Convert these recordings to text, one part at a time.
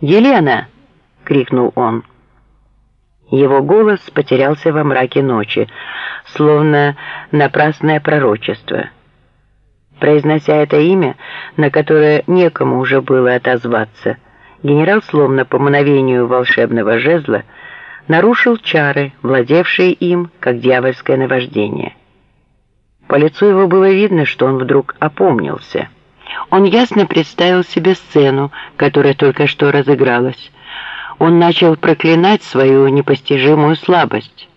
«Елена!» — крикнул он. Его голос потерялся во мраке ночи, словно напрасное пророчество. Произнося это имя, на которое некому уже было отозваться, генерал, словно по мановению волшебного жезла, нарушил чары, владевшие им, как дьявольское наваждение. По лицу его было видно, что он вдруг опомнился. Он ясно представил себе сцену, которая только что разыгралась. Он начал проклинать свою непостижимую слабость.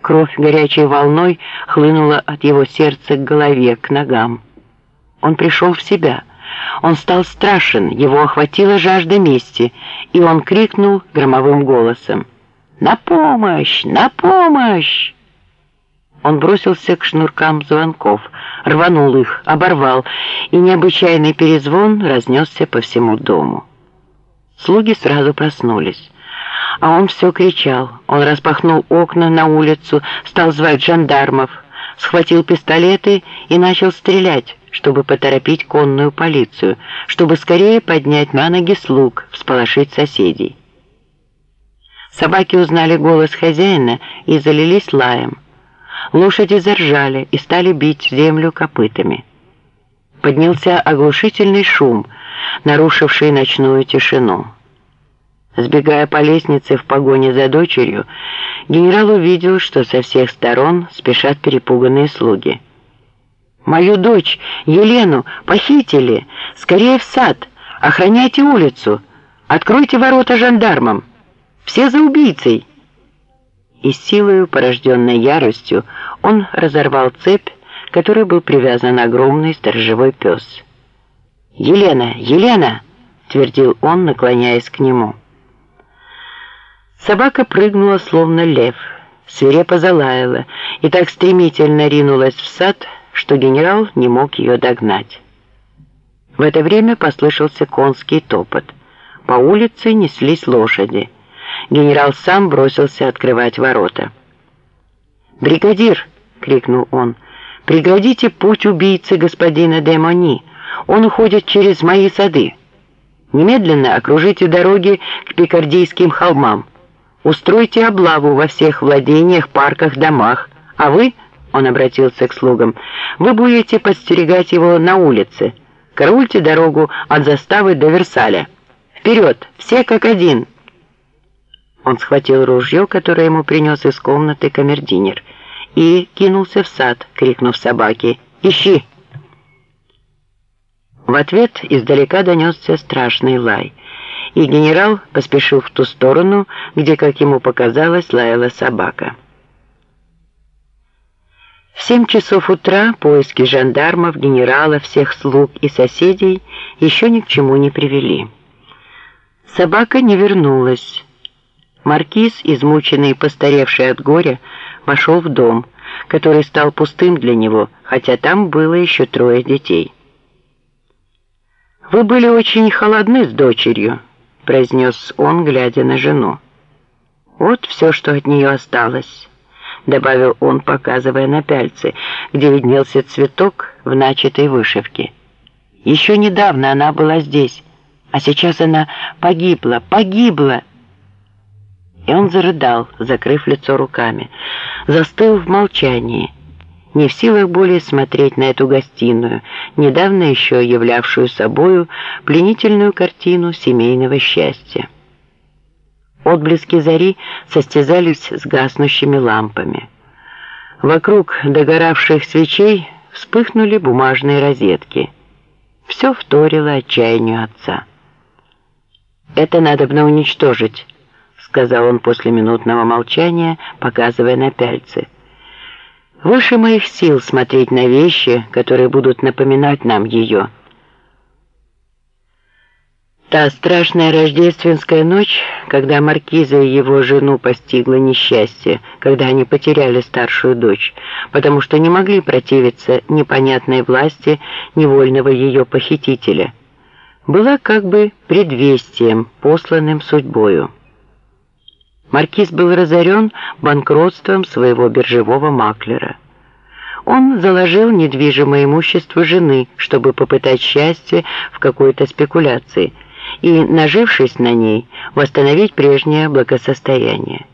Кровь горячей волной хлынула от его сердца к голове, к ногам. Он пришел в себя. Он стал страшен, его охватила жажда мести, и он крикнул громовым голосом «На помощь! На помощь!» Он бросился к шнуркам звонков, рванул их, оборвал, и необычайный перезвон разнесся по всему дому. Слуги сразу проснулись. А он все кричал. Он распахнул окна на улицу, стал звать жандармов, схватил пистолеты и начал стрелять, чтобы поторопить конную полицию, чтобы скорее поднять на ноги слуг, всполошить соседей. Собаки узнали голос хозяина и залились лаем. Лошади заржали и стали бить землю копытами. Поднялся оглушительный шум, нарушивший ночную тишину. Сбегая по лестнице в погоне за дочерью, генерал увидел, что со всех сторон спешат перепуганные слуги. «Мою дочь, Елену, похитили! Скорее в сад! Охраняйте улицу! Откройте ворота жандармам! Все за убийцей!» И силою, порожденной яростью, он разорвал цепь, которой был привязан огромный сторожевой пес. «Елена! Елена!» — твердил он, наклоняясь к нему. Собака прыгнула, словно лев, свирепо залаяла и так стремительно ринулась в сад, что генерал не мог ее догнать. В это время послышался конский топот. По улице неслись лошади генерал сам бросился открывать ворота. «Бригадир!» — крикнул он. «Преградите путь убийцы господина Демони. Он уходит через мои сады. Немедленно окружите дороги к Пикардийским холмам. Устройте облаву во всех владениях, парках, домах. А вы, — он обратился к слугам, — вы будете подстерегать его на улице. Караульте дорогу от заставы до Версаля. Вперед, все как один!» Он схватил ружье, которое ему принес из комнаты камердинер, и кинулся в сад, крикнув собаке «Ищи!». В ответ издалека донесся страшный лай, и генерал поспешил в ту сторону, где, как ему показалось, лаяла собака. В семь часов утра поиски жандармов, генерала, всех слуг и соседей еще ни к чему не привели. Собака не вернулась, Маркиз, измученный и постаревший от горя, вошел в дом, который стал пустым для него, хотя там было еще трое детей. «Вы были очень холодны с дочерью», — произнес он, глядя на жену. «Вот все, что от нее осталось», — добавил он, показывая на пяльцы, где виднелся цветок в начатой вышивке. «Еще недавно она была здесь, а сейчас она погибла, погибла!» И он зарыдал, закрыв лицо руками, застыл в молчании, не в силах более смотреть на эту гостиную, недавно еще являвшую собою пленительную картину семейного счастья. Отблески зари состязались с гаснущими лампами. Вокруг догоравших свечей вспыхнули бумажные розетки. Все вторило отчаянию отца. «Это надо бы уничтожить», сказал он после минутного молчания, показывая на пяльцы. «Выше моих сил смотреть на вещи, которые будут напоминать нам ее». Та страшная рождественская ночь, когда Маркиза и его жену постигло несчастье, когда они потеряли старшую дочь, потому что не могли противиться непонятной власти невольного ее похитителя, была как бы предвестием, посланным судьбою. Маркиз был разорен банкротством своего биржевого маклера. Он заложил недвижимое имущество жены, чтобы попытать счастье в какой-то спекуляции, и, нажившись на ней, восстановить прежнее благосостояние.